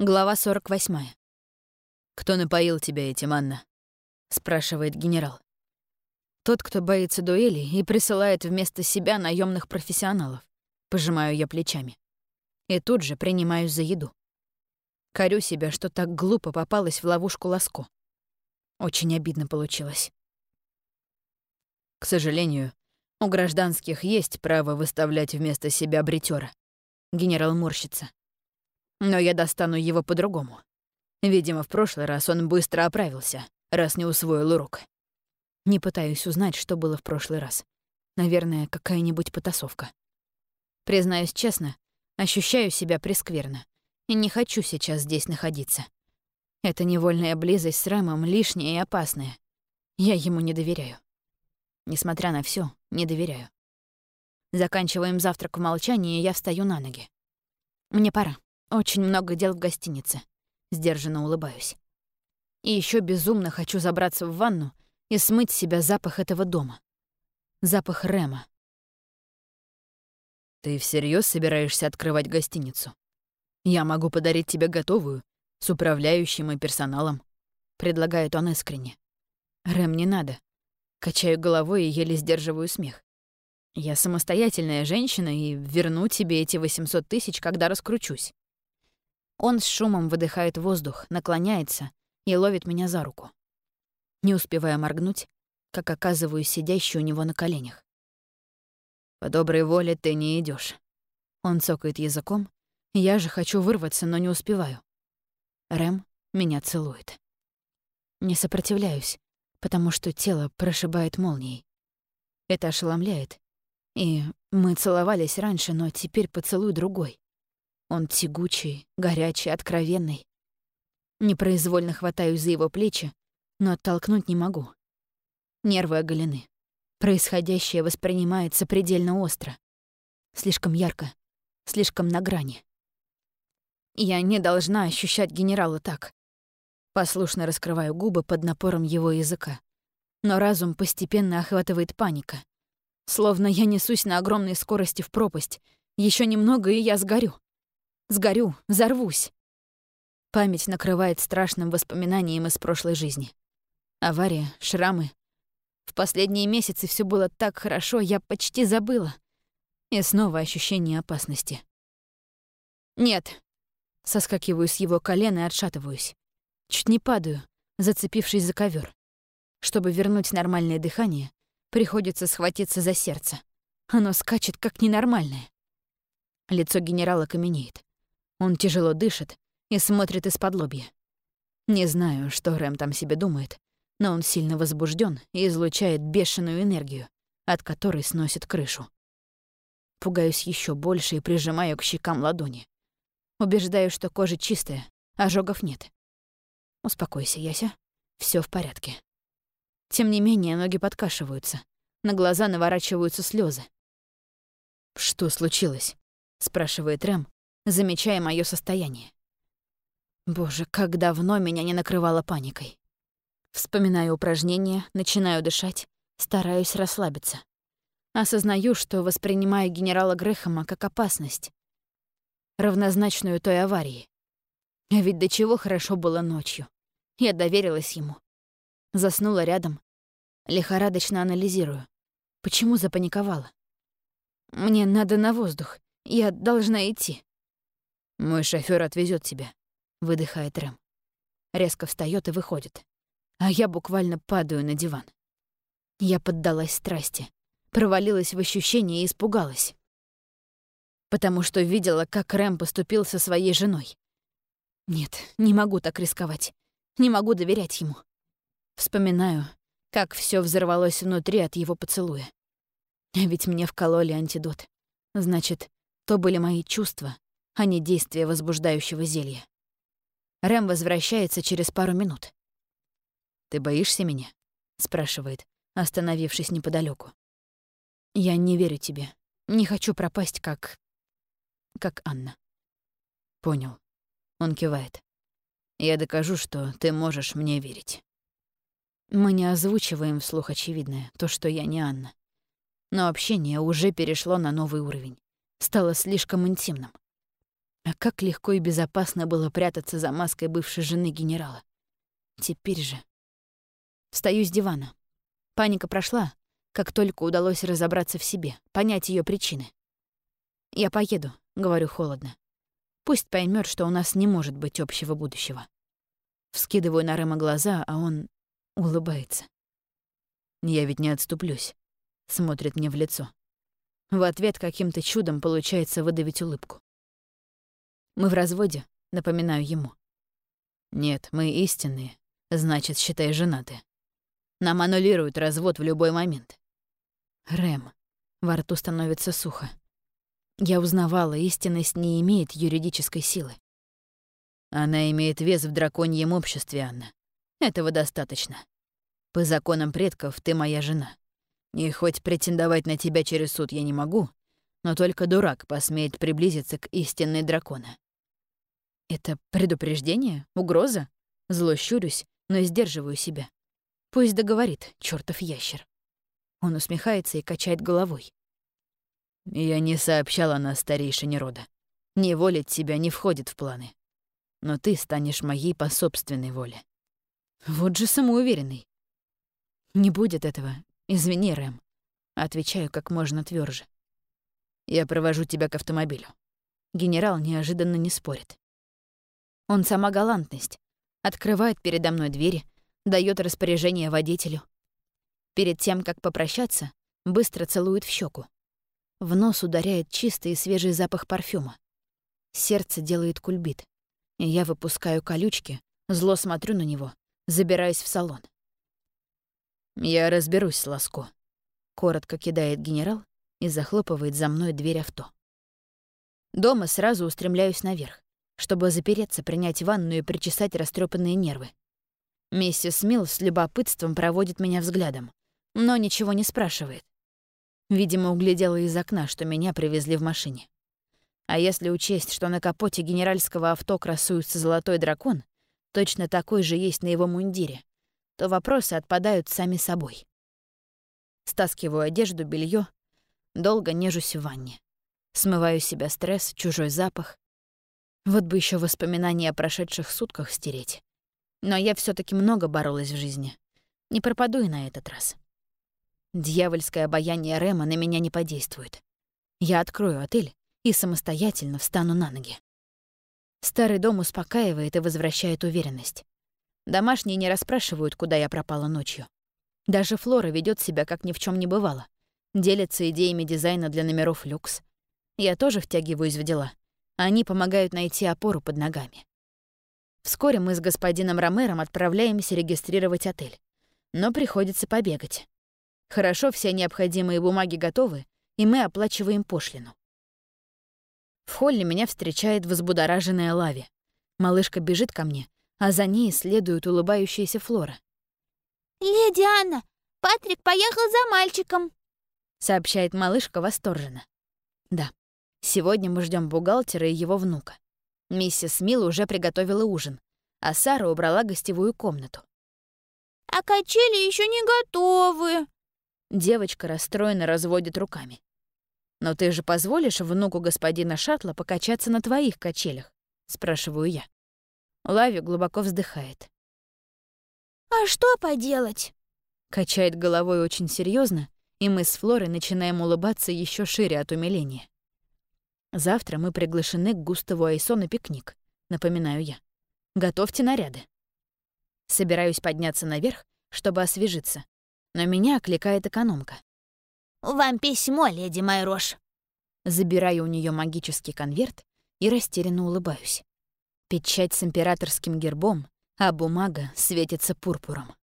Глава 48. «Кто напоил тебя этим, Анна?» — спрашивает генерал. Тот, кто боится дуэли и присылает вместо себя наемных профессионалов. Пожимаю я плечами. И тут же принимаюсь за еду. Корю себя, что так глупо попалась в ловушку Ласко. Очень обидно получилось. К сожалению, у гражданских есть право выставлять вместо себя бритера. Генерал морщится но я достану его по-другому. Видимо, в прошлый раз он быстро оправился, раз не усвоил урок. Не пытаюсь узнать, что было в прошлый раз. Наверное, какая-нибудь потасовка. Признаюсь честно, ощущаю себя прескверно и не хочу сейчас здесь находиться. Эта невольная близость с Рэмом лишняя и опасная. Я ему не доверяю. Несмотря на все, не доверяю. Заканчиваем завтрак в молчании, и я встаю на ноги. Мне пора. Очень много дел в гостинице. Сдержанно улыбаюсь. И еще безумно хочу забраться в ванну и смыть с себя запах этого дома. Запах Рема. Ты всерьез собираешься открывать гостиницу? Я могу подарить тебе готовую, с управляющим и персоналом. Предлагает он искренне. Рэм, не надо. Качаю головой и еле сдерживаю смех. Я самостоятельная женщина и верну тебе эти 800 тысяч, когда раскручусь. Он с шумом выдыхает воздух, наклоняется и ловит меня за руку. Не успевая моргнуть, как оказываюсь сидящей у него на коленях. «По доброй воле ты не идешь. Он цокает языком, я же хочу вырваться, но не успеваю. Рэм меня целует. Не сопротивляюсь, потому что тело прошибает молнией. Это ошеломляет. И мы целовались раньше, но теперь поцелуй другой. Он тягучий, горячий, откровенный. Непроизвольно хватаюсь за его плечи, но оттолкнуть не могу. Нервы оголены. Происходящее воспринимается предельно остро. Слишком ярко, слишком на грани. Я не должна ощущать генерала так. Послушно раскрываю губы под напором его языка. Но разум постепенно охватывает паника. Словно я несусь на огромной скорости в пропасть. Еще немного, и я сгорю. Сгорю, взорвусь. Память накрывает страшным воспоминанием из прошлой жизни. Авария, шрамы. В последние месяцы все было так хорошо, я почти забыла. И снова ощущение опасности. «Нет». Соскакиваю с его колена и отшатываюсь. Чуть не падаю, зацепившись за ковер. Чтобы вернуть нормальное дыхание, приходится схватиться за сердце. Оно скачет, как ненормальное. Лицо генерала каменеет. Он тяжело дышит и смотрит из-под лобья. Не знаю, что Рэм там себе думает, но он сильно возбужден и излучает бешеную энергию, от которой сносит крышу. Пугаюсь еще больше и прижимаю к щекам ладони. Убеждаю, что кожа чистая, ожогов нет. Успокойся, Яся. все в порядке. Тем не менее, ноги подкашиваются. На глаза наворачиваются слезы. «Что случилось?» — спрашивает Рэм, замечая мое состояние. Боже, как давно меня не накрывало паникой. Вспоминаю упражнения, начинаю дышать, стараюсь расслабиться. Осознаю, что воспринимаю генерала Грэхэма как опасность, равнозначную той аварии. А ведь до чего хорошо было ночью. Я доверилась ему. Заснула рядом. Лихорадочно анализирую. Почему запаниковала? Мне надо на воздух. Я должна идти. «Мой шофер отвезет тебя», — выдыхает Рэм. Резко встает и выходит. А я буквально падаю на диван. Я поддалась страсти, провалилась в ощущение и испугалась. Потому что видела, как Рэм поступил со своей женой. Нет, не могу так рисковать. Не могу доверять ему. Вспоминаю, как все взорвалось внутри от его поцелуя. А ведь мне вкололи антидот. Значит, то были мои чувства, а не действие возбуждающего зелья. Рэм возвращается через пару минут. «Ты боишься меня?» — спрашивает, остановившись неподалеку. «Я не верю тебе. Не хочу пропасть, как... как Анна». «Понял». Он кивает. «Я докажу, что ты можешь мне верить». Мы не озвучиваем вслух очевидное, то, что я не Анна. Но общение уже перешло на новый уровень. Стало слишком интимным. А как легко и безопасно было прятаться за маской бывшей жены генерала. Теперь же... Встаю с дивана. Паника прошла, как только удалось разобраться в себе, понять ее причины. «Я поеду», — говорю холодно. Пусть поймет, что у нас не может быть общего будущего. Вскидываю на Рэма глаза, а он улыбается. «Я ведь не отступлюсь», — смотрит мне в лицо. В ответ каким-то чудом получается выдавить улыбку. «Мы в разводе», — напоминаю ему. «Нет, мы истинные, значит, считай, женаты. Нам аннулируют развод в любой момент». «Рэм», — во рту становится сухо. Я узнавала, истинность не имеет юридической силы. Она имеет вес в драконьем обществе, Анна. Этого достаточно. По законам предков ты моя жена. И хоть претендовать на тебя через суд я не могу, но только дурак посмеет приблизиться к истинной дракона. Это предупреждение? Угроза? Зло щурюсь, но сдерживаю себя. Пусть договорит, чертов ящер. Он усмехается и качает головой. Я не сообщала на старейшине рода. Не волить тебя не входит в планы. Но ты станешь моей по собственной воле. Вот же самоуверенный. Не будет этого. Извини, Рэм. Отвечаю как можно тверже. Я провожу тебя к автомобилю. Генерал неожиданно не спорит. Он сама галантность. Открывает передо мной двери, дает распоряжение водителю. Перед тем, как попрощаться, быстро целует в щеку. В нос ударяет чистый и свежий запах парфюма. Сердце делает кульбит. Я выпускаю колючки, зло смотрю на него, забираюсь в салон. «Я разберусь с Ласко», — коротко кидает генерал и захлопывает за мной дверь авто. Дома сразу устремляюсь наверх, чтобы запереться, принять ванну и причесать растрепанные нервы. Миссис Милл с любопытством проводит меня взглядом, но ничего не спрашивает. Видимо, углядела из окна, что меня привезли в машине. А если учесть, что на капоте генеральского авто красуется золотой дракон, точно такой же есть на его мундире, то вопросы отпадают сами собой. Стаскиваю одежду, белье, долго нежусь в ванне. Смываю себя стресс, чужой запах. Вот бы еще воспоминания о прошедших сутках стереть. Но я все таки много боролась в жизни. Не пропаду и на этот раз. Дьявольское обаяние Рема на меня не подействует. Я открою отель и самостоятельно встану на ноги. Старый дом успокаивает и возвращает уверенность. Домашние не расспрашивают, куда я пропала ночью. Даже Флора ведет себя, как ни в чем не бывало. Делится идеями дизайна для номеров люкс. Я тоже втягиваюсь в дела. Они помогают найти опору под ногами. Вскоре мы с господином Ромером отправляемся регистрировать отель. Но приходится побегать. Хорошо, все необходимые бумаги готовы, и мы оплачиваем пошлину. В холле меня встречает взбудораженная Лави. Малышка бежит ко мне, а за ней следует улыбающаяся Флора. «Леди Анна, Патрик поехал за мальчиком», — сообщает малышка восторженно. «Да, сегодня мы ждем бухгалтера и его внука. Миссис Милл уже приготовила ужин, а Сара убрала гостевую комнату. «А качели еще не готовы», Девочка расстроенно разводит руками. «Но ты же позволишь внуку господина Шатла покачаться на твоих качелях?» — спрашиваю я. Лави глубоко вздыхает. «А что поделать?» Качает головой очень серьезно, и мы с Флорой начинаем улыбаться еще шире от умиления. Завтра мы приглашены к Густаву Айсо на пикник, напоминаю я. Готовьте наряды. Собираюсь подняться наверх, чтобы освежиться, но меня окликает экономка. «Вам письмо, леди Майрош». Забираю у нее магический конверт и растерянно улыбаюсь. Печать с императорским гербом, а бумага светится пурпуром.